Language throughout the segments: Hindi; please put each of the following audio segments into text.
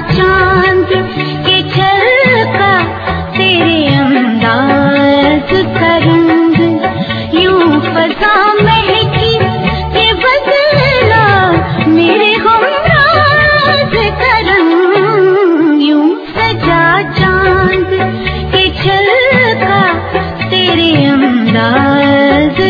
चाँद के झलका तेरे अंदाज का रंग यूँ फजा महकी के बदला सजा चाँद के झलका तेरे अंदाज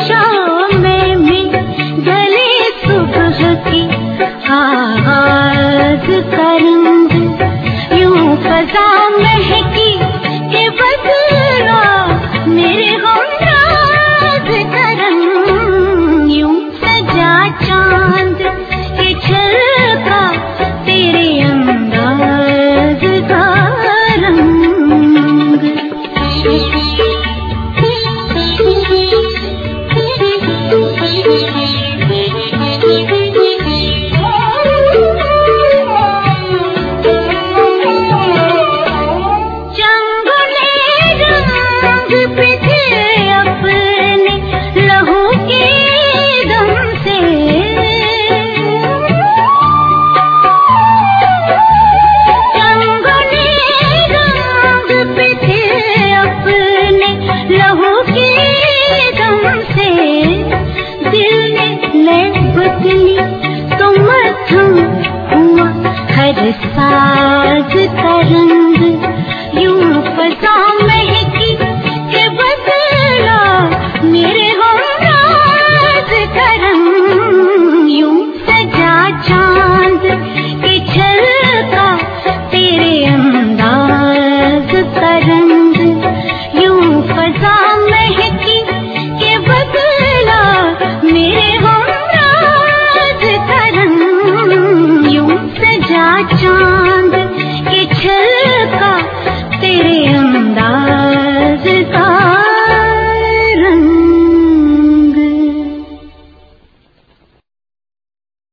Russia. Goodbye.